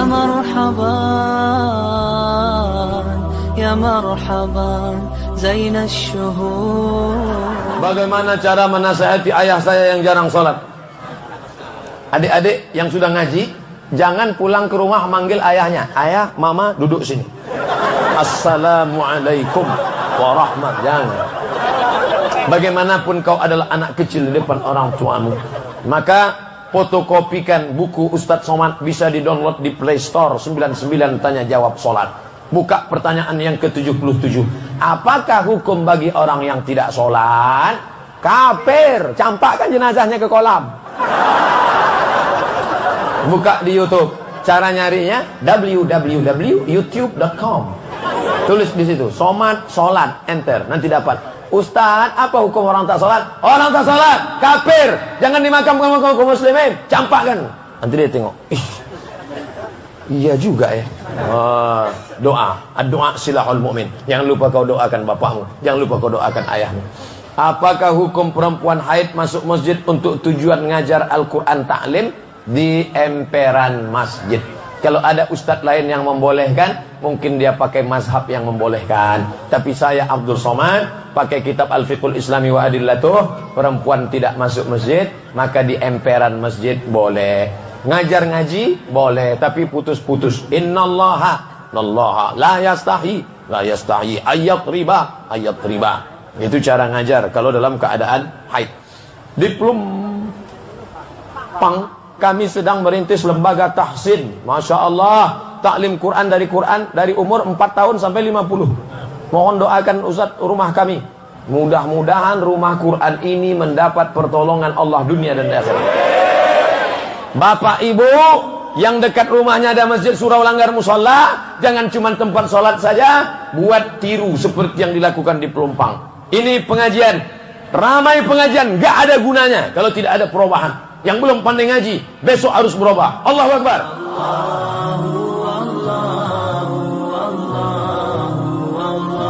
يا مرحبا يا مرحبا زين الشهور Bagaimana cara menasihati ayah saya yang jarang sholat? Adik-adik yang sudah ngaji, jangan pulang ke rumah manggil ayahnya. Ayah, mama, duduk sini. Assalamualaikum warahmat. Jangan. Bagaimanapun kau adalah anak kecil di depan orang tuamu. Maka fotokopikan buku Ustadz Somad bisa di-download di Play Store 99 tanya jawab sholat. Buka pertanyaan yang ke-77. Apakah hukum bagi orang yang tidak sholat? Kafir. Campakkan jenazahnya ke kolam. Buka di YouTube. Cara nyarinya www.youtube.com. Tulis di situ. Somat, sholat. Enter. Nanti dapat. Ustaz, apa hukum orang tak sholat? Orang tak sholat. Kafir. Jangan dimakamkan kaum muslimin. Campakkan. Nanti dia tengok. Iya juga ya. Oh, doa, doa silahul mukmin. Jangan lupa kau doakan bapakmu, jangan lupa kau doakan ayahmu. Apakah hukum perempuan haid masuk masjid untuk tujuan ngajar Al-Qur'an taklim di emperan masjid? Kalau ada ustadz lain yang membolehkan, mungkin dia pakai mazhab yang membolehkan. Tapi saya Abdul Somad pakai kitab Al-Fiqhul Islami wa Adillatuh, perempuan tidak masuk masjid, maka di emperan masjid boleh. Ngajar ngaji boleh tapi putus-putus. Innallaha nallaha la yastahi la yastahi ayat riba ayat riba. Itu cara ngajar kalau dalam keadaan haid. Di Plumpang kami sedang merintis lembaga tahsin. Masya Allah, taklim Quran dari Quran dari umur 4 tahun sampai 50. Mohon doakan Ustaz rumah kami. Mudah-mudahan rumah Quran ini mendapat pertolongan Allah dunia dan akhirat. Bapak ibu yang dekat rumahnya ada masjid surau langgar musola, jangan cuma tempat sholat saja, buat tiru seperti yang dilakukan di Pelumpang. Ini pengajian, ramai pengajian, nggak ada gunanya kalau tidak ada perubahan. Yang belum pandai ngaji, besok harus berubah. Allah Akbar.